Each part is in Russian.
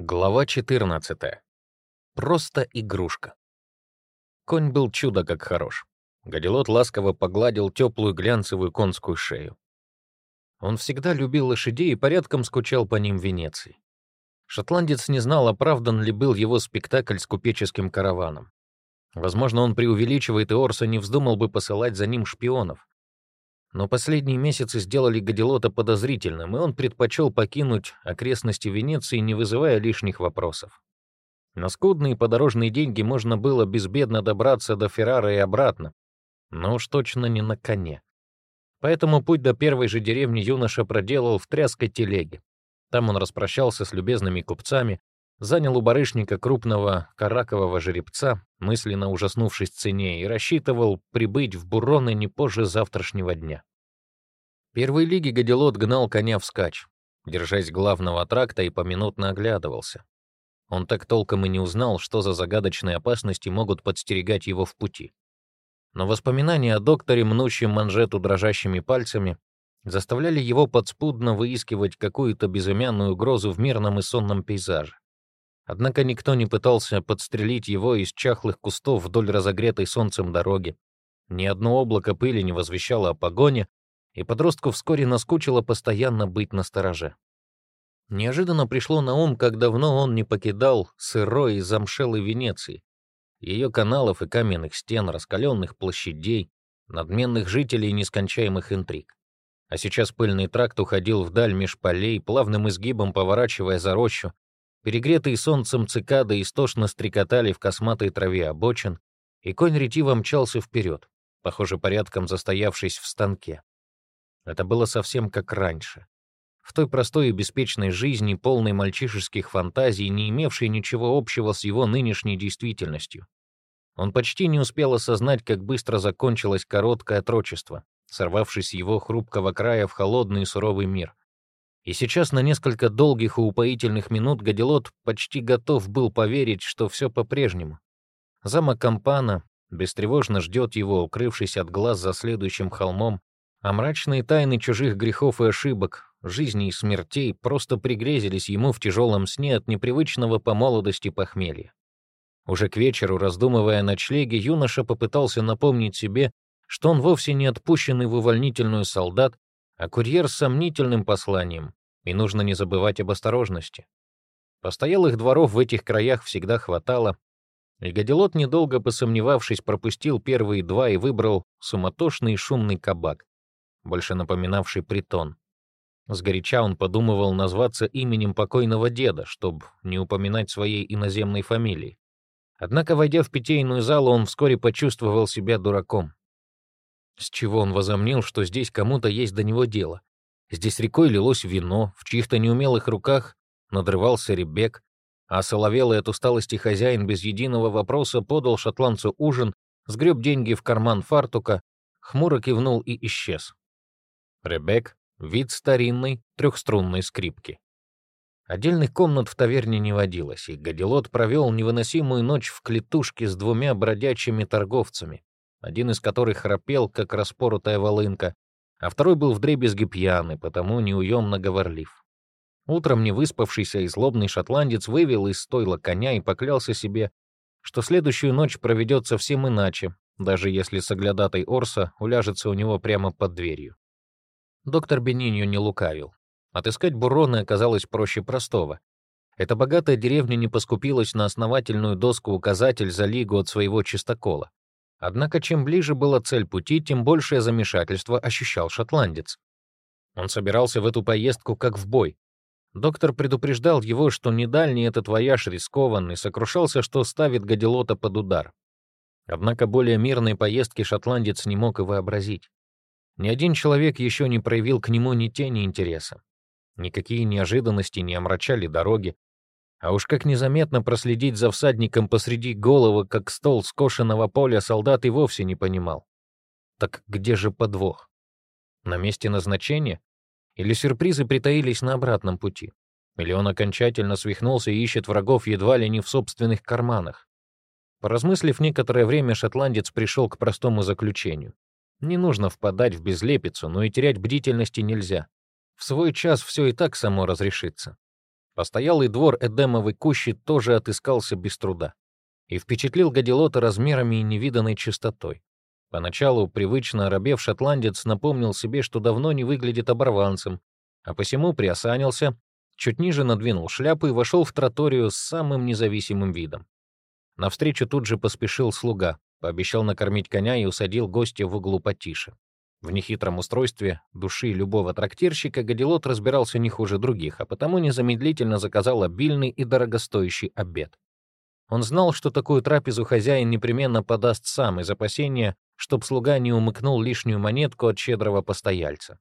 Глава 14. Просто игрушка. Конь был чудо как хорош. Гадилот ласково погладил теплую глянцевую конскую шею. Он всегда любил лошадей и порядком скучал по ним в Венеции. Шотландец не знал, оправдан ли был его спектакль с купеческим караваном. Возможно, он преувеличивает, и Орса не вздумал бы посылать за ним шпионов. Но последние месяцы сделали Гадилота подозрительным, и он предпочел покинуть окрестности Венеции, не вызывая лишних вопросов. На скудные подорожные деньги можно было безбедно добраться до Феррара и обратно, но уж точно не на коне. Поэтому путь до первой же деревни юноша проделал в тряской телеге. Там он распрощался с любезными купцами, занял у барышника крупного каракового жеребца, мысленно ужаснувшись цене, и рассчитывал прибыть в Буроны не позже завтрашнего дня. Первой лиги Гадилот гнал коня вскачь, держась главного тракта и поминутно оглядывался. Он так толком и не узнал, что за загадочные опасности могут подстерегать его в пути. Но воспоминания о докторе, мнущем манжету дрожащими пальцами, заставляли его подспудно выискивать какую-то безымянную угрозу в мирном и сонном пейзаже. Однако никто не пытался подстрелить его из чахлых кустов вдоль разогретой солнцем дороги. Ни одно облако пыли не возвещало о погоне, и подростку вскоре наскучило постоянно быть на стороже. Неожиданно пришло на ум, как давно он не покидал сырой и замшелой Венеции, ее каналов и каменных стен, раскаленных площадей, надменных жителей и нескончаемых интриг. А сейчас пыльный тракт уходил вдаль меж полей, плавным изгибом поворачивая за рощу, Перегретые солнцем цикады истошно стрекотали в косматой траве обочин, и конь ретиво мчался вперед, похоже, порядком застоявшись в станке. Это было совсем как раньше. В той простой и беспечной жизни, полной мальчишеских фантазий, не имевшей ничего общего с его нынешней действительностью. Он почти не успел осознать, как быстро закончилось короткое отрочество, сорвавшись с его хрупкого края в холодный и суровый мир. И сейчас на несколько долгих и упоительных минут Гадилот почти готов был поверить, что все по-прежнему. Замок Кампана бестревожно ждет его, укрывшись от глаз за следующим холмом, а мрачные тайны чужих грехов и ошибок, жизни и смертей просто пригрезились ему в тяжелом сне от непривычного по молодости похмелья. Уже к вечеру, раздумывая о ночлеге, юноша попытался напомнить себе, что он вовсе не отпущенный в увольнительную солдат, а курьер с сомнительным посланием, и нужно не забывать об осторожности. Постоялых дворов в этих краях всегда хватало, и Гадилот, недолго посомневавшись, пропустил первые два и выбрал суматошный и шумный кабак, больше напоминавший притон. Сгоряча он подумывал назваться именем покойного деда, чтобы не упоминать своей иноземной фамилии. Однако, войдя в питейную залу, он вскоре почувствовал себя дураком. С чего он возомнил, что здесь кому-то есть до него дело? Здесь рекой лилось вино, в чьих-то неумелых руках надрывался ребек, а соловелый от усталости хозяин без единого вопроса подал шотландцу ужин, сгреб деньги в карман фартука, хмуро кивнул и исчез. Ребек — вид старинной трехструнной скрипки. Отдельных комнат в таверне не водилось, и Гадилот провел невыносимую ночь в клетушке с двумя бродячими торговцами, один из которых храпел, как распоротая волынка, а второй был вдребезги пьяный, потому неуемно говорлив. Утром невыспавшийся и злобный шотландец вывел из стойла коня и поклялся себе, что следующую ночь проведет совсем иначе, даже если соглядатай Орса уляжется у него прямо под дверью. Доктор Бениньо не лукавил. Отыскать Буроны оказалось проще простого. Эта богатая деревня не поскупилась на основательную доску-указатель за лигу от своего чистокола. Однако чем ближе была цель пути, тем большее замешательство ощущал шотландец. Он собирался в эту поездку как в бой. Доктор предупреждал его, что недальний этот вояж рискованный, сокрушался, что ставит Гадилота под удар. Однако более мирной поездки шотландец не мог и вообразить. Ни один человек еще не проявил к нему ни тени интереса. Никакие неожиданности не омрачали дороги, а уж как незаметно проследить за всадником посреди головы, как стол скошенного поля, солдат и вовсе не понимал. Так где же подвох? На месте назначения? Или сюрпризы притаились на обратном пути? Или он окончательно свихнулся и ищет врагов едва ли не в собственных карманах? Поразмыслив некоторое время, шотландец пришел к простому заключению. Не нужно впадать в безлепицу, но и терять бдительности нельзя. В свой час все и так само разрешится. Постоялый двор Эдемовой кущи тоже отыскался без труда и впечатлил Гадилота размерами и невиданной чистотой. Поначалу привычно оробев шотландец напомнил себе, что давно не выглядит оборванцем, а посему приосанился, чуть ниже надвинул шляпу и вошел в троторию с самым независимым видом. Навстречу тут же поспешил слуга, пообещал накормить коня и усадил гостя в углу потише. В нехитром устройстве души любого трактирщика Гадилот разбирался не хуже других, а потому незамедлительно заказал обильный и дорогостоящий обед. Он знал, что такую трапезу хозяин непременно подаст сам из опасения, чтоб слуга не умыкнул лишнюю монетку от щедрого постояльца.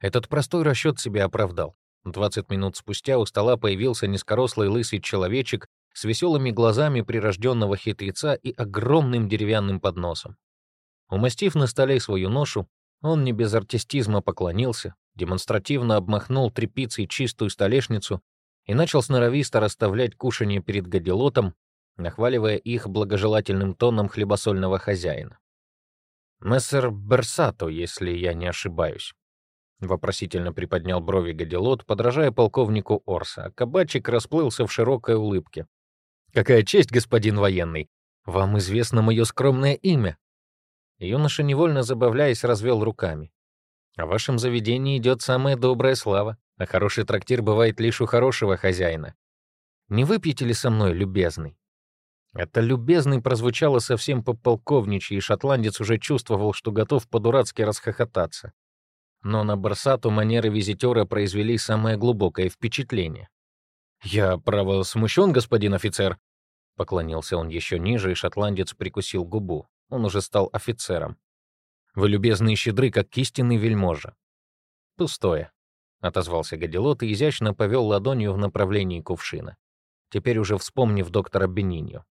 Этот простой расчет себя оправдал. Двадцать минут спустя у стола появился низкорослый лысый человечек с веселыми глазами прирожденного хитреца и огромным деревянным подносом. Умастив на столе свою ношу, он не без артистизма поклонился, демонстративно обмахнул тряпицей чистую столешницу и начал сноровисто расставлять кушанье перед гадилотом, нахваливая их благожелательным тоном хлебосольного хозяина. «Мессер Берсато, если я не ошибаюсь», — вопросительно приподнял брови гадилот, подражая полковнику Орса, а кабачик расплылся в широкой улыбке. «Какая честь, господин военный! Вам известно мое скромное имя!» Юноша, невольно забавляясь, развел руками. «О вашем заведении идет самая добрая слава, а хороший трактир бывает лишь у хорошего хозяина. Не выпьете ли со мной, любезный?» Это «любезный» прозвучало совсем по-полковничьи, и шотландец уже чувствовал, что готов по-дурацки расхохотаться. Но на Барсату манеры визитера произвели самое глубокое впечатление. «Я, право, смущен, господин офицер», — поклонился он еще ниже, и шотландец прикусил губу. Он уже стал офицером. Вы любезны и щедры, как истинный вельможа. Пустое, — отозвался Гадилот и изящно повел ладонью в направлении кувшина. Теперь уже вспомнив доктора Бенинью.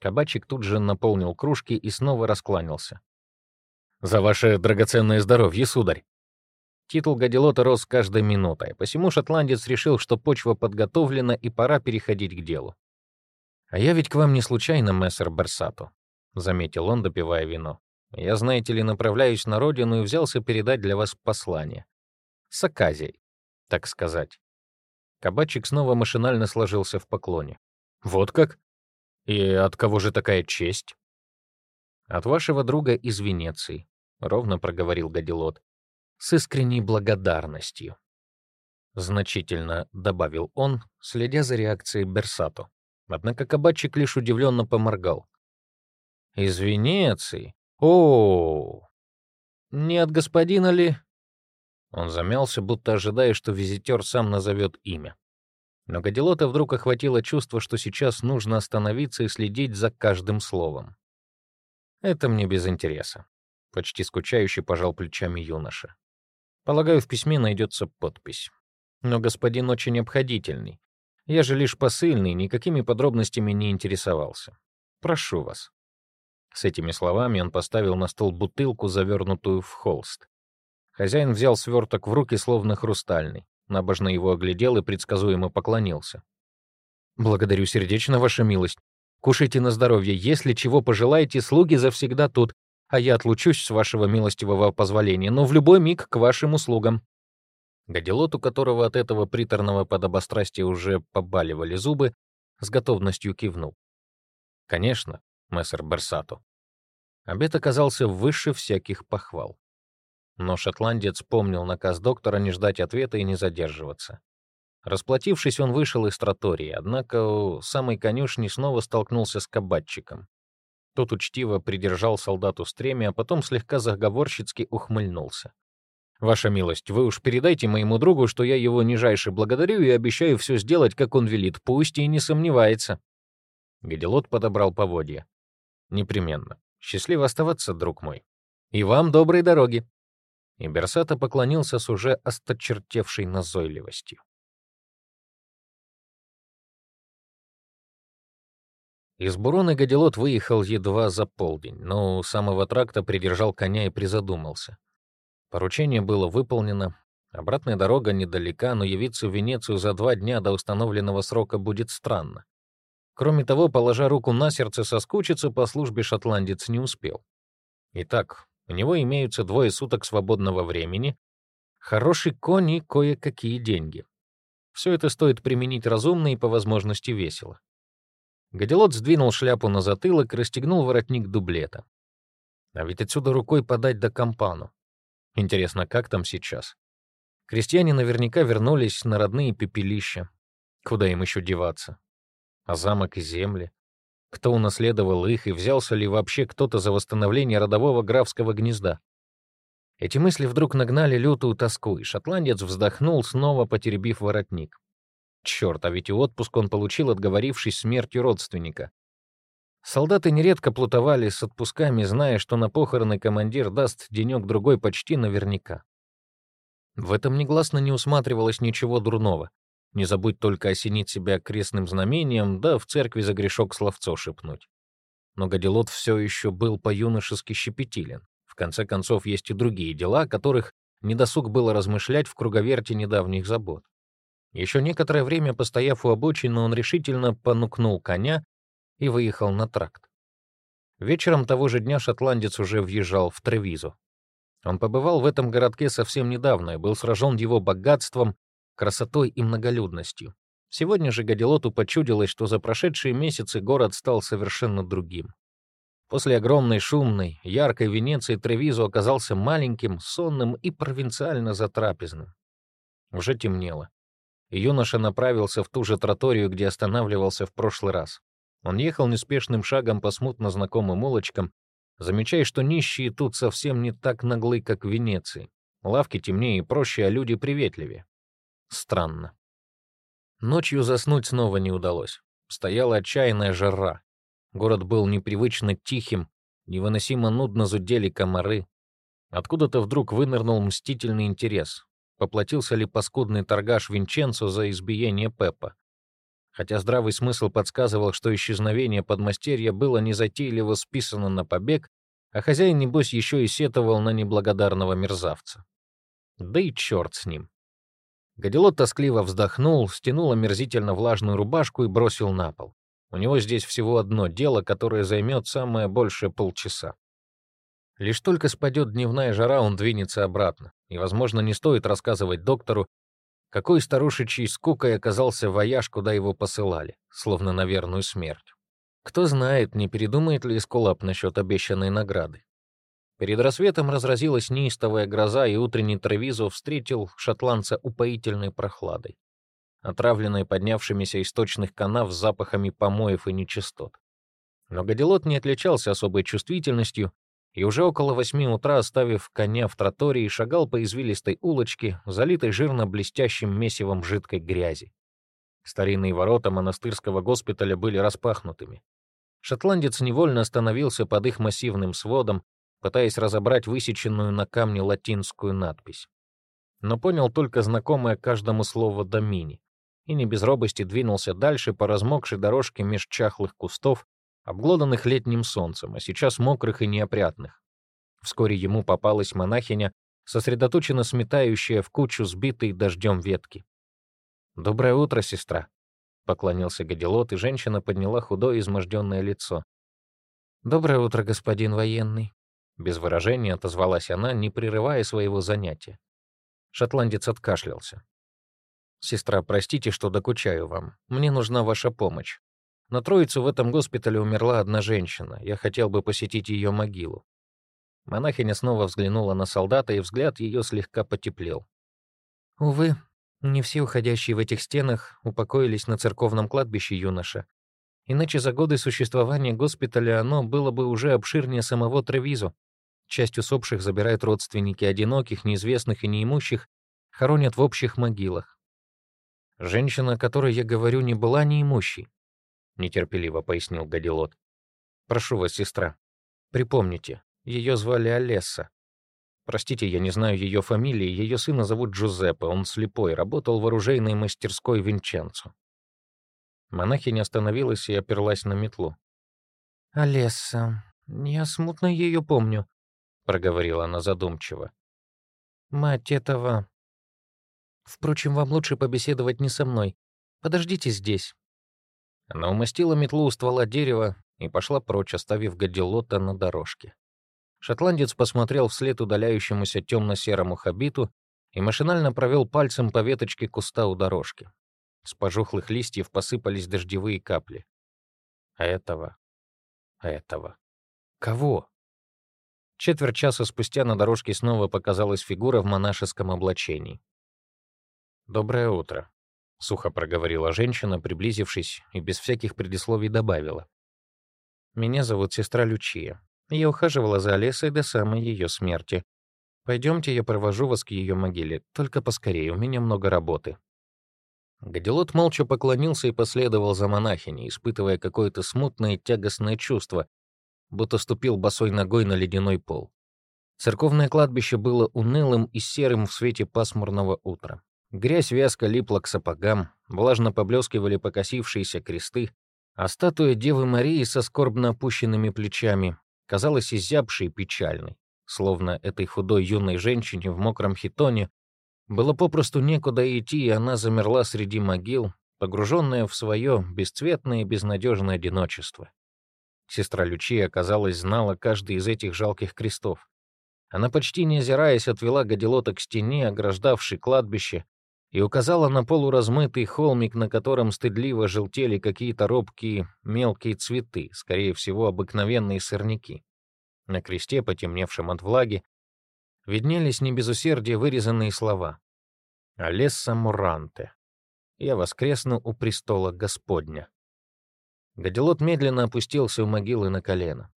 Кабачик тут же наполнил кружки и снова раскланялся. «За ваше драгоценное здоровье, сударь!» Титул Гадилота рос каждой минутой, посему шотландец решил, что почва подготовлена и пора переходить к делу. «А я ведь к вам не случайно, мессер Берсато. — заметил он, допивая вино. «Я, знаете ли, направляюсь на родину и взялся передать для вас послание. С оказией, так сказать». Кабачик снова машинально сложился в поклоне. «Вот как? И от кого же такая честь?» «От вашего друга из Венеции», — ровно проговорил Гадилот, «с искренней благодарностью». Значительно добавил он, следя за реакцией Берсато. Однако кабачик лишь удивленно поморгал. Из Венеции? О, не от господина ли? Он замялся, будто ожидая, что визитер сам назовет имя. Но Гадилота вдруг охватило чувство, что сейчас нужно остановиться и следить за каждым словом. «Это мне без интереса», — почти скучающе пожал плечами юноша. «Полагаю, в письме найдется подпись. Но господин очень обходительный. Я же лишь посыльный, никакими подробностями не интересовался. Прошу вас». С этими словами он поставил на стол бутылку, завернутую в холст. Хозяин взял сверток в руки, словно хрустальный. Набожно его оглядел и предсказуемо поклонился. «Благодарю сердечно, ваша милость. Кушайте на здоровье. Если чего пожелаете, слуги завсегда тут, а я отлучусь с вашего милостивого позволения, но в любой миг к вашим услугам». Гадилот, у которого от этого приторного подобострастия уже побаливали зубы, с готовностью кивнул. Конечно, мессер Берсату. Обед оказался выше всяких похвал. Но шотландец помнил наказ доктора не ждать ответа и не задерживаться. Расплатившись, он вышел из тротории, однако у самой конюшни снова столкнулся с кабачиком. Тот учтиво придержал солдату стремя, а потом слегка заговорщицки ухмыльнулся. «Ваша милость, вы уж передайте моему другу, что я его нижайше благодарю и обещаю все сделать, как он велит, пусть и не сомневается». Гадилот подобрал поводья. Непременно. Счастливо оставаться, друг мой. И вам доброй дороги. И Берсата поклонился с уже осточертевшей назойливостью. Из Бурона Гадилот выехал едва за полдень, но у самого тракта придержал коня и призадумался. Поручение было выполнено, обратная дорога недалека, но явиться в Венецию за два дня до установленного срока будет странно. Кроме того, положа руку на сердце, соскучиться по службе шотландец не успел. Итак, у него имеются двое суток свободного времени, хороший конь и кое-какие деньги. Все это стоит применить разумно и по возможности весело. Гадилот сдвинул шляпу на затылок и расстегнул воротник дублета. А ведь отсюда рукой подать до компану. Интересно, как там сейчас? Крестьяне наверняка вернулись на родные пепелища. Куда им еще деваться? А замок и земли? Кто унаследовал их и взялся ли вообще кто-то за восстановление родового графского гнезда? Эти мысли вдруг нагнали лютую тоску, и шотландец вздохнул, снова потеребив воротник. Черт, а ведь и отпуск он получил, отговорившись смертью родственника. Солдаты нередко плутовали с отпусками, зная, что на похороны командир даст денек-другой почти наверняка. В этом негласно не усматривалось ничего дурного. Не забудь только осенить себя крестным знамением, да в церкви за грешок словцо шепнуть. Но Гадилот все еще был по-юношески щепетилен. В конце концов, есть и другие дела, о которых недосуг было размышлять в круговерте недавних забот. Еще некоторое время, постояв у обочины, он решительно понукнул коня и выехал на тракт. Вечером того же дня шотландец уже въезжал в Тревизу. Он побывал в этом городке совсем недавно и был сражен его богатством, красотой и многолюдностью. Сегодня же Гадилоту почудилось, что за прошедшие месяцы город стал совершенно другим. После огромной, шумной, яркой Венеции Тревизу оказался маленьким, сонным и провинциально затрапезным. Уже темнело юноша направился в ту же троторию, где останавливался в прошлый раз. Он ехал неспешным шагом по смутно знакомым улочкам, замечая, что нищие тут совсем не так наглы, как в Венеции. Лавки темнее и проще, а люди приветливее. Странно. Ночью заснуть снова не удалось. Стояла отчаянная жара. Город был непривычно тихим, невыносимо нудно зудели комары. Откуда-то вдруг вынырнул мстительный интерес поплатился ли паскудный торгаш Винченцо за избиение Пеппа. Хотя здравый смысл подсказывал, что исчезновение подмастерья было незатейливо списано на побег, а хозяин, небось, еще и сетовал на неблагодарного мерзавца. Да и черт с ним. Гадилот тоскливо вздохнул, стянул омерзительно влажную рубашку и бросил на пол. У него здесь всего одно дело, которое займет самое большее полчаса. Лишь только спадет дневная жара, он двинется обратно. И, возможно, не стоит рассказывать доктору, какой старушечьей скукой оказался вояж, куда его посылали, словно на верную смерть. Кто знает, не передумает ли Эскулап насчет обещанной награды. Перед рассветом разразилась неистовая гроза, и утренний Тревизо встретил шотландца упоительной прохладой, отравленной поднявшимися из точных канав с запахами помоев и нечистот. Но Гадилот не отличался особой чувствительностью и уже около восьми утра, оставив коня в тротории, шагал по извилистой улочке, залитой жирно-блестящим месивом жидкой грязи. Старинные ворота монастырского госпиталя были распахнутыми. Шотландец невольно остановился под их массивным сводом, пытаясь разобрать высеченную на камне латинскую надпись. Но понял только знакомое каждому слово «домини», и не без робости двинулся дальше по размокшей дорожке меж чахлых кустов, обглоданных летним солнцем, а сейчас мокрых и неопрятных. Вскоре ему попалась монахиня, сосредоточенно сметающая в кучу сбитые дождем ветки. «Доброе утро, сестра», — поклонился Гадилот, и женщина подняла худое изможденное лицо. «Доброе утро, господин военный», — без выражения отозвалась она, не прерывая своего занятия. Шотландец откашлялся. «Сестра, простите, что докучаю вам. Мне нужна ваша помощь. На Троицу в этом госпитале умерла одна женщина. Я хотел бы посетить ее могилу. Монахиня снова взглянула на солдата, и взгляд ее слегка потеплел. «Увы, не все уходящие в этих стенах упокоились на церковном кладбище юноша. Иначе за годы существования госпиталя оно было бы уже обширнее самого Тревизу. Часть усопших забирают родственники одиноких, неизвестных и неимущих, хоронят в общих могилах. Женщина, о которой я говорю, не была неимущей. — нетерпеливо пояснил Гадилот. «Прошу вас, сестра, припомните, ее звали Олесса. Простите, я не знаю ее фамилии, ее сына зовут Джузеппе, он слепой, работал в оружейной мастерской Винченцо». Монахиня остановилась и оперлась на метлу. «Олесса, я смутно ее помню», — проговорила она задумчиво. «Мать этого...» «Впрочем, вам лучше побеседовать не со мной. Подождите здесь, она умастила метлу у ствола дерева и пошла прочь, оставив Гадилота на дорожке. Шотландец посмотрел вслед удаляющемуся темно-серому хабиту и машинально провел пальцем по веточке куста у дорожки. С пожухлых листьев посыпались дождевые капли. А этого... А этого... Кого? Четверть часа спустя на дорожке снова показалась фигура в монашеском облачении. «Доброе утро», — сухо проговорила женщина, приблизившись, и без всяких предисловий добавила. «Меня зовут сестра Лючия. Я ухаживала за Олесой до самой ее смерти. Пойдемте, я провожу вас к ее могиле. Только поскорее, у меня много работы». Гадилот молча поклонился и последовал за монахиней, испытывая какое-то смутное тягостное чувство, будто ступил босой ногой на ледяной пол. Церковное кладбище было унылым и серым в свете пасмурного утра. Грязь вязко липла к сапогам, влажно поблескивали покосившиеся кресты, а статуя Девы Марии со скорбно опущенными плечами казалась изябшей и печальной, словно этой худой юной женщине в мокром хитоне было попросту некуда идти, и она замерла среди могил, погруженная в свое бесцветное и безнадежное одиночество. Сестра Лючия, казалось, знала каждый из этих жалких крестов. Она, почти не озираясь, отвела Гадилота к стене, ограждавшей кладбище, и указала на полуразмытый холмик, на котором стыдливо желтели какие-то робкие мелкие цветы, скорее всего, обыкновенные сорняки. На кресте, потемневшем от влаги, виднелись не без усердия вырезанные слова. «Алесса Муранте. Я воскресну у престола Господня». Гадилот медленно опустился у могилы на колено.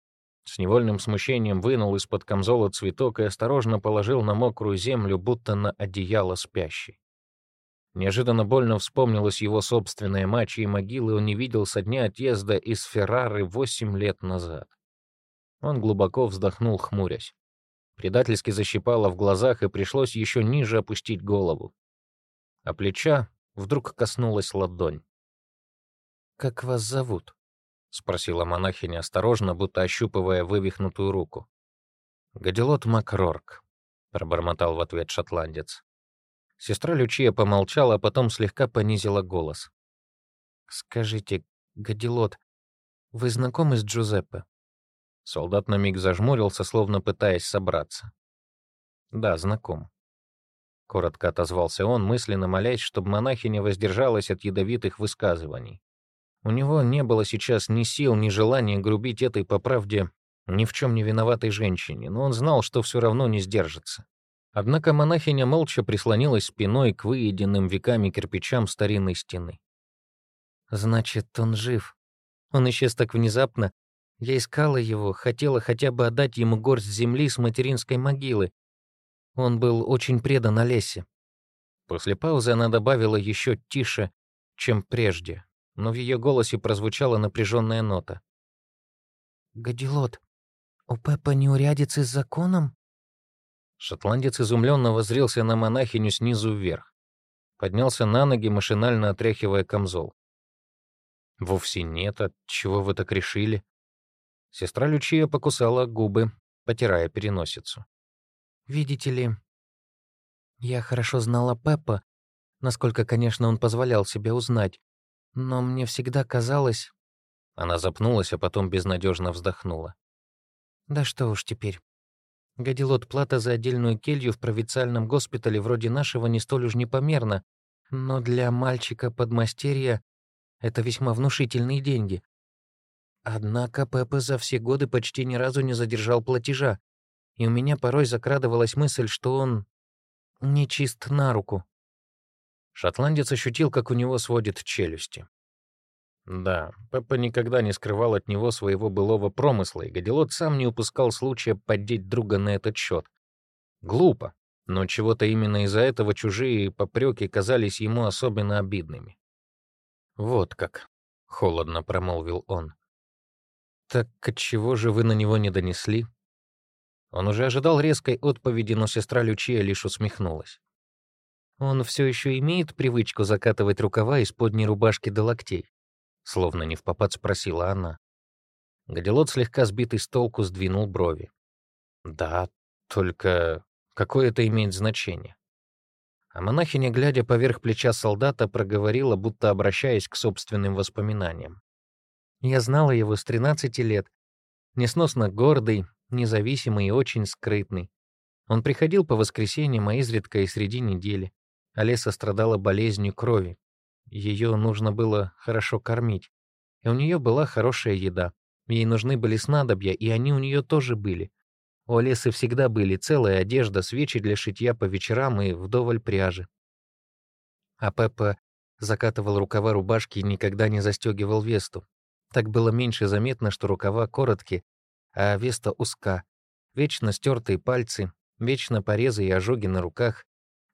С невольным смущением вынул из-под камзола цветок и осторожно положил на мокрую землю, будто на одеяло спящей. Неожиданно больно вспомнилась его собственная мать, чьей могилы он не видел со дня отъезда из Феррары восемь лет назад. Он глубоко вздохнул, хмурясь. Предательски защипало в глазах, и пришлось еще ниже опустить голову. А плеча вдруг коснулась ладонь. «Как вас зовут?» — спросила монахиня осторожно, будто ощупывая вывихнутую руку. «Гадилот Макрорк», — пробормотал в ответ шотландец. Сестра Лючия помолчала, а потом слегка понизила голос. «Скажите, Гадилот, вы знакомы с Джузеппе?» Солдат на миг зажмурился, словно пытаясь собраться. «Да, знаком». Коротко отозвался он, мысленно молясь, чтобы монахиня воздержалась от ядовитых высказываний. У него не было сейчас ни сил, ни желания грубить этой, по правде, ни в чем не виноватой женщине, но он знал, что все равно не сдержится. Однако монахиня молча прислонилась спиной к выеденным веками кирпичам старинной стены. «Значит, он жив. Он исчез так внезапно. Я искала его, хотела хотя бы отдать ему горсть земли с материнской могилы. Он был очень предан Олесе». После паузы она добавила еще тише, чем прежде, но в ее голосе прозвучала напряженная нота. «Гадилот, у Пеппа неурядицы с законом?» Шотландец изумленно воззрелся на монахиню снизу вверх. Поднялся на ноги, машинально отряхивая камзол. «Вовсе нет, от чего вы так решили?» Сестра Лючия покусала губы, потирая переносицу. «Видите ли, я хорошо знала Пеппа, насколько, конечно, он позволял себе узнать, но мне всегда казалось...» Она запнулась, а потом безнадежно вздохнула. «Да что уж теперь. Гадилот плата за отдельную келью в провинциальном госпитале вроде нашего не столь уж непомерна, но для мальчика-подмастерья это весьма внушительные деньги. Однако Пеппа за все годы почти ни разу не задержал платежа, и у меня порой закрадывалась мысль, что он нечист на руку. Шотландец ощутил, как у него сводит челюсти. Да, Пеппа никогда не скрывал от него своего былого промысла, и Гадилот сам не упускал случая поддеть друга на этот счет. Глупо, но чего-то именно из-за этого чужие попреки казались ему особенно обидными. «Вот как», — холодно промолвил он. «Так отчего же вы на него не донесли?» Он уже ожидал резкой отповеди, но сестра Лючия лишь усмехнулась. Он все еще имеет привычку закатывать рукава из подней рубашки до локтей словно не в попад спросила она. Гадилот, слегка сбитый с толку, сдвинул брови. «Да, только какое это имеет значение?» А монахиня, глядя поверх плеча солдата, проговорила, будто обращаясь к собственным воспоминаниям. «Я знала его с 13 лет. Несносно гордый, независимый и очень скрытный. Он приходил по воскресеньям, а изредка и среди недели. Олеса страдала болезнью крови. ее нужно было хорошо кормить. И у нее была хорошая еда. Ей нужны были снадобья, и они у нее тоже были. У Олесы всегда были целая одежда, свечи для шитья по вечерам и вдоволь пряжи. А Пеппа закатывал рукава рубашки и никогда не застегивал весту. Так было меньше заметно, что рукава короткие, а веста узка. Вечно стертые пальцы, вечно порезы и ожоги на руках,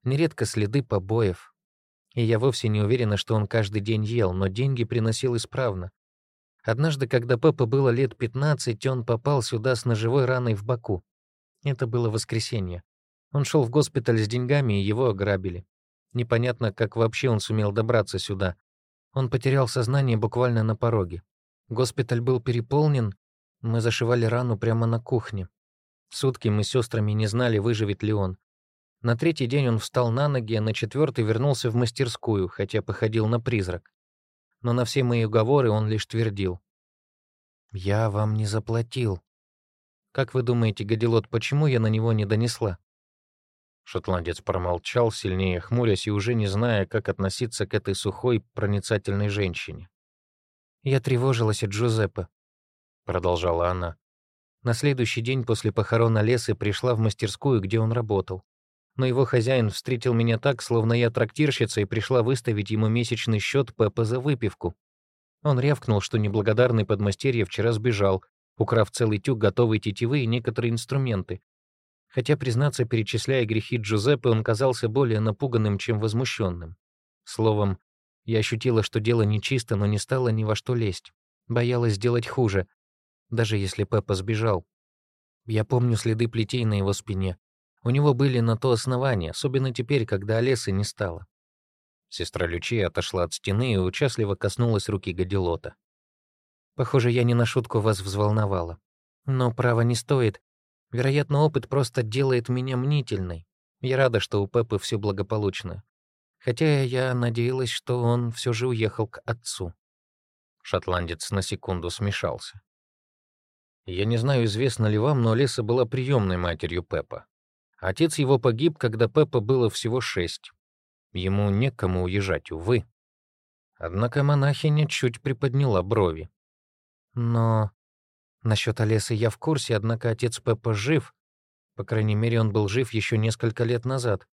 нередко следы побоев. И я вовсе не уверена, что он каждый день ел, но деньги приносил исправно. Однажды, когда Пеппа было лет 15, он попал сюда с ножевой раной в боку. Это было воскресенье. Он шел в госпиталь с деньгами, и его ограбили. Непонятно, как вообще он сумел добраться сюда. Он потерял сознание буквально на пороге. Госпиталь был переполнен, мы зашивали рану прямо на кухне. Сутки мы с сестрами не знали, выживет ли он. На третий день он встал на ноги, а на четвертый вернулся в мастерскую, хотя походил на призрак. Но на все мои уговоры он лишь твердил. «Я вам не заплатил». «Как вы думаете, Гадилот, почему я на него не донесла?» Шотландец промолчал, сильнее хмурясь и уже не зная, как относиться к этой сухой, проницательной женщине. «Я тревожилась от Джузеппе», — продолжала она. На следующий день после похорона Лесы пришла в мастерскую, где он работал но его хозяин встретил меня так, словно я трактирщица и пришла выставить ему месячный счет Пеппа за выпивку. Он рявкнул, что неблагодарный подмастерье вчера сбежал, украв целый тюк готовой тетивы и некоторые инструменты. Хотя, признаться, перечисляя грехи Джузеппе, он казался более напуганным, чем возмущенным. Словом, я ощутила, что дело нечисто, но не стала ни во что лезть. Боялась сделать хуже, даже если Пеппа сбежал. Я помню следы плетей на его спине, у него были на то основания, особенно теперь, когда Олесы не стало. Сестра Лючия отошла от стены и участливо коснулась руки Гадилота. «Похоже, я не на шутку вас взволновала. Но право не стоит. Вероятно, опыт просто делает меня мнительной. Я рада, что у Пеппы все благополучно. Хотя я надеялась, что он все же уехал к отцу». Шотландец на секунду смешался. «Я не знаю, известно ли вам, но Леса была приемной матерью Пеппа. Отец его погиб, когда Пеппа было всего шесть. Ему некому уезжать, увы. Однако монахиня чуть приподняла брови. Но насчет Олесы я в курсе, однако отец Пеппа жив. По крайней мере, он был жив еще несколько лет назад.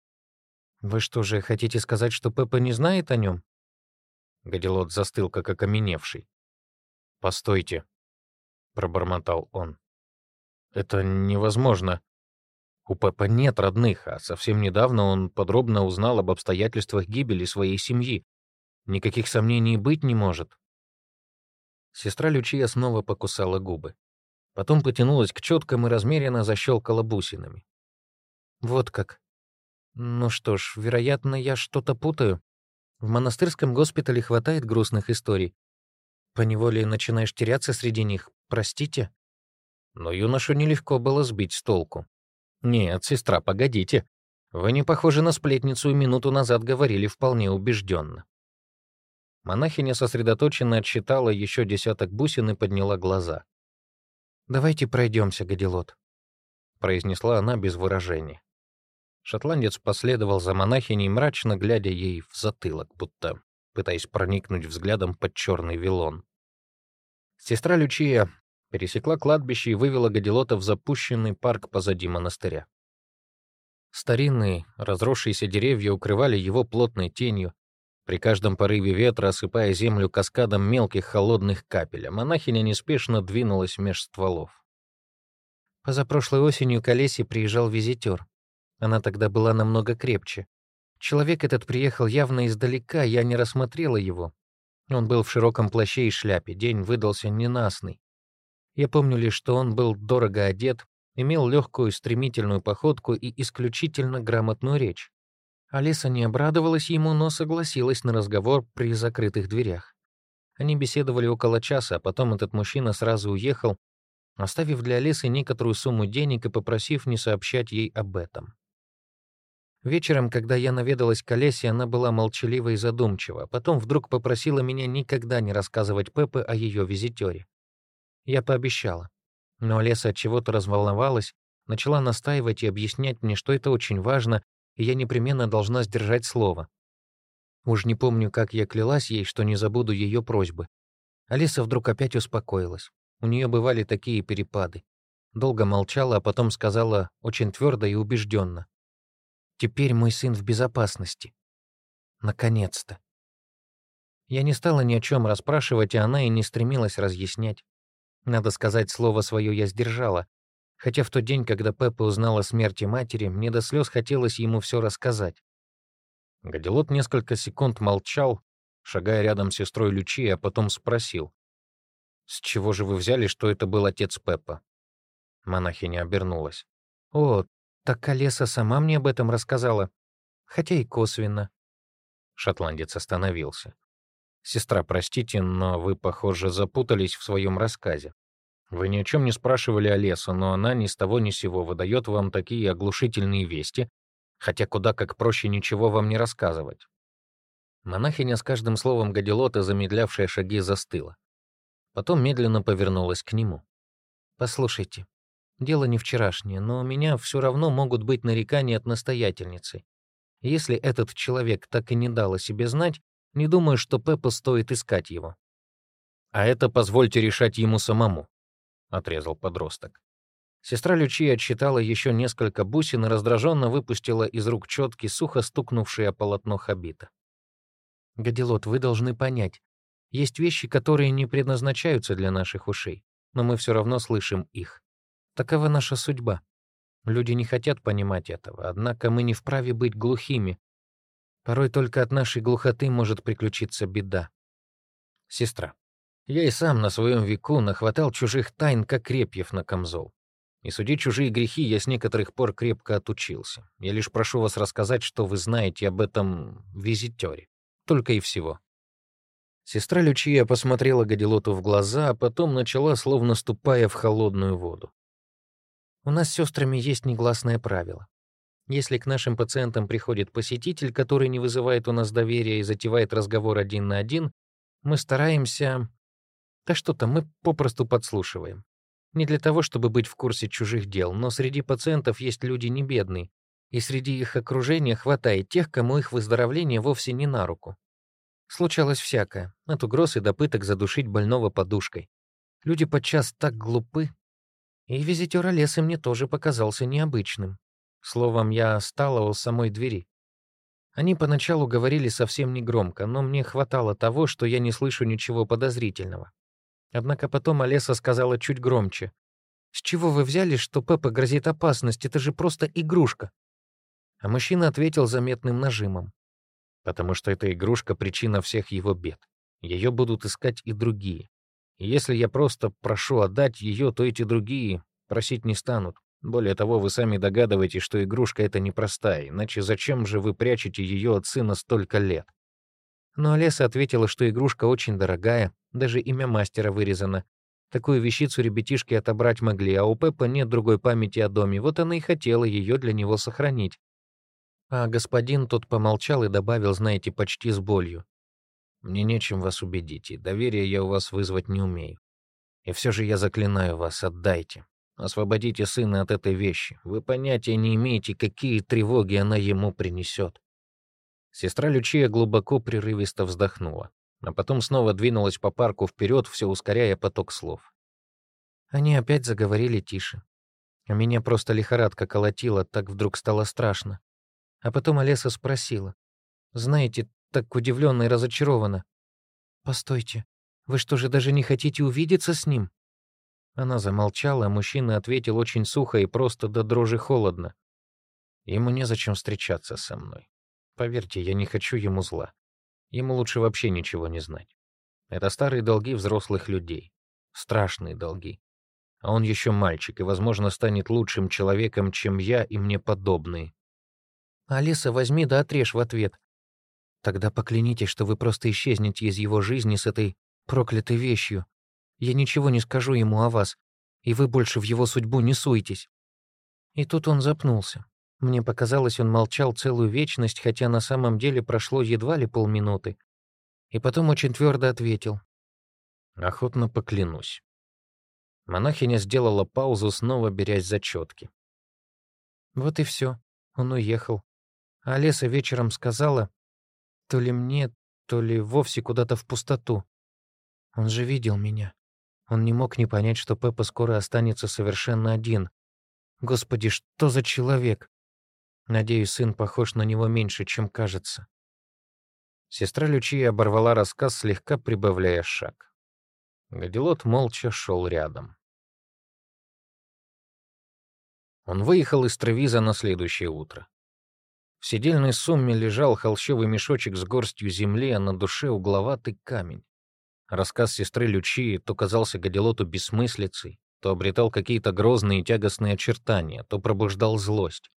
Вы что же, хотите сказать, что Пеппа не знает о нем? Гадилот застыл, как окаменевший. «Постойте», — пробормотал он. «Это невозможно. У Пеппа нет родных, а совсем недавно он подробно узнал об обстоятельствах гибели своей семьи. Никаких сомнений быть не может. Сестра Лючия снова покусала губы. Потом потянулась к четкам и размеренно защелкала бусинами. «Вот как. Ну что ж, вероятно, я что-то путаю. В монастырском госпитале хватает грустных историй. Поневоле начинаешь теряться среди них. Простите?» Но юношу нелегко было сбить с толку. «Нет, сестра, погодите. Вы не похожи на сплетницу и минуту назад говорили вполне убежденно». Монахиня сосредоточенно отсчитала еще десяток бусин и подняла глаза. «Давайте пройдемся, Гадилот», — произнесла она без выражения. Шотландец последовал за монахиней, мрачно глядя ей в затылок, будто пытаясь проникнуть взглядом под черный вилон. Сестра Лючия пересекла кладбище и вывела Гадилота в запущенный парк позади монастыря. Старинные, разросшиеся деревья укрывали его плотной тенью, при каждом порыве ветра осыпая землю каскадом мелких холодных капель, а монахиня неспешно двинулась меж стволов. Позапрошлой осенью к Олесе приезжал визитер. Она тогда была намного крепче. Человек этот приехал явно издалека, я не рассмотрела его. Он был в широком плаще и шляпе, день выдался ненастный. Я помню лишь, что он был дорого одет, имел легкую стремительную походку и исключительно грамотную речь. Алиса не обрадовалась ему, но согласилась на разговор при закрытых дверях. Они беседовали около часа, а потом этот мужчина сразу уехал, оставив для Алисы некоторую сумму денег и попросив не сообщать ей об этом. Вечером, когда я наведалась к Олесе, она была молчалива и задумчива, а потом вдруг попросила меня никогда не рассказывать Пепе о ее визитере. Я пообещала. Но Леса от чего-то разволновалась, начала настаивать и объяснять мне, что это очень важно, и я непременно должна сдержать слово. Уж не помню, как я клялась ей, что не забуду ее просьбы. Алиса вдруг опять успокоилась. У нее бывали такие перепады. Долго молчала, а потом сказала очень твердо и убежденно. «Теперь мой сын в безопасности. Наконец-то». Я не стала ни о чем расспрашивать, а она и не стремилась разъяснять. Надо сказать, слово свое я сдержала, хотя в тот день, когда Пеппа узнала о смерти матери, мне до слез хотелось ему все рассказать. Гадилот несколько секунд молчал, шагая рядом с сестрой Лючи, а потом спросил. «С чего же вы взяли, что это был отец Пеппа?» Монахиня обернулась. «О, так Олеса сама мне об этом рассказала, хотя и косвенно». Шотландец остановился. «Сестра, простите, но вы, похоже, запутались в своем рассказе. Вы ни о чем не спрашивали Олесу, но она ни с того ни сего выдает вам такие оглушительные вести, хотя куда как проще ничего вам не рассказывать. Монахиня с каждым словом Гадилота, замедлявшая шаги, застыла. Потом медленно повернулась к нему. «Послушайте, дело не вчерашнее, но у меня все равно могут быть нарекания от настоятельницы. Если этот человек так и не дал о себе знать, не думаю, что Пеппа стоит искать его». «А это позвольте решать ему самому», — отрезал подросток. Сестра Лючи отсчитала еще несколько бусин и раздраженно выпустила из рук четки, сухо стукнувшие о полотно хабита. «Гадилот, вы должны понять, есть вещи, которые не предназначаются для наших ушей, но мы все равно слышим их. Такова наша судьба. Люди не хотят понимать этого, однако мы не вправе быть глухими. Порой только от нашей глухоты может приключиться беда. Сестра, я и сам на своем веку нахватал чужих тайн, как репьев на камзол. И судить чужие грехи я с некоторых пор крепко отучился. Я лишь прошу вас рассказать, что вы знаете об этом визитере. Только и всего». Сестра Лючия посмотрела Гадилоту в глаза, а потом начала, словно ступая в холодную воду. «У нас с сестрами есть негласное правило. Если к нашим пациентам приходит посетитель, который не вызывает у нас доверия и затевает разговор один на один, мы стараемся... Да что-то, мы попросту подслушиваем. Не для того, чтобы быть в курсе чужих дел, но среди пациентов есть люди не бедные, и среди их окружения хватает тех, кому их выздоровление вовсе не на руку. Случалось всякое, от угроз и до пыток задушить больного подушкой. Люди подчас так глупы. И визитер Олесы мне тоже показался необычным. Словом, я стала у самой двери. Они поначалу говорили совсем негромко, но мне хватало того, что я не слышу ничего подозрительного. Однако потом Олеса сказала чуть громче. «С чего вы взяли, что Пеппа грозит опасность? Это же просто игрушка!» А мужчина ответил заметным нажимом. «Потому что эта игрушка — причина всех его бед. Ее будут искать и другие. И если я просто прошу отдать ее, то эти другие просить не станут. Более того, вы сами догадываетесь, что игрушка эта непростая, иначе зачем же вы прячете ее от сына столько лет? Но Олеса ответила, что игрушка очень дорогая, даже имя мастера вырезано. Такую вещицу ребятишки отобрать могли, а у Пеппа нет другой памяти о доме, вот она и хотела ее для него сохранить. А господин тот помолчал и добавил, знаете, почти с болью. «Мне нечем вас убедить, и доверия я у вас вызвать не умею. И все же я заклинаю вас, отдайте. Освободите сына от этой вещи. Вы понятия не имеете, какие тревоги она ему принесет. Сестра Лючия глубоко прерывисто вздохнула, а потом снова двинулась по парку вперед, все ускоряя поток слов. Они опять заговорили тише. А меня просто лихорадка колотила, так вдруг стало страшно. А потом Олеса спросила. «Знаете, так удивленно и разочарована. Постойте, вы что же даже не хотите увидеться с ним?» Она замолчала, а мужчина ответил очень сухо и просто до дрожи холодно. Ему незачем встречаться со мной. Поверьте, я не хочу ему зла. Ему лучше вообще ничего не знать. Это старые долги взрослых людей. Страшные долги. А он еще мальчик и, возможно, станет лучшим человеком, чем я и мне подобные. «Алиса, возьми да отрежь в ответ. Тогда поклянитесь, что вы просто исчезнете из его жизни с этой проклятой вещью. Я ничего не скажу ему о вас, и вы больше в его судьбу не суетесь». И тут он запнулся. Мне показалось, он молчал целую вечность, хотя на самом деле прошло едва ли полминуты. И потом очень твердо ответил. «Охотно поклянусь». Монахиня сделала паузу, снова берясь за четки. Вот и все. Он уехал. А Леса вечером сказала, То ли мне, то ли вовсе куда-то в пустоту. Он же видел меня. Он не мог не понять, что Пеппа скоро останется совершенно один. Господи, что за человек? Надеюсь, сын похож на него меньше, чем кажется. Сестра Лючия оборвала рассказ, слегка прибавляя шаг. Гадилот молча шел рядом. Он выехал из Тревиза на следующее утро. В сидельной сумме лежал холщовый мешочек с горстью земли, а на душе угловатый камень. Рассказ сестры Лючии то казался Гадилоту бессмыслицей, то обретал какие-то грозные и тягостные очертания, то пробуждал злость.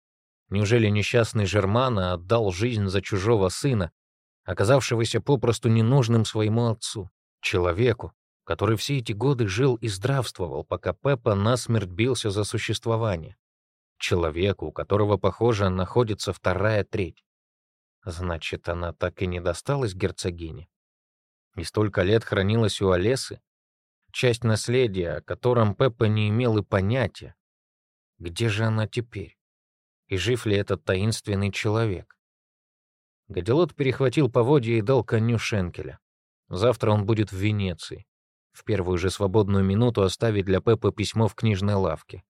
Неужели несчастный Жермана отдал жизнь за чужого сына, оказавшегося попросту ненужным своему отцу, человеку, который все эти годы жил и здравствовал, пока Пеппа насмерть бился за существование? Человеку, у которого, похоже, находится вторая треть. Значит, она так и не досталась герцогине? И столько лет хранилась у Олесы? Часть наследия, о котором Пеппа не имел и понятия. Где же она теперь? И жив ли этот таинственный человек? Гадилот перехватил поводья и дал коню Шенкеля. Завтра он будет в Венеции. В первую же свободную минуту оставить для Пеппа письмо в книжной лавке.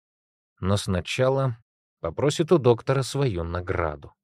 Но сначала попросит у доктора свою награду.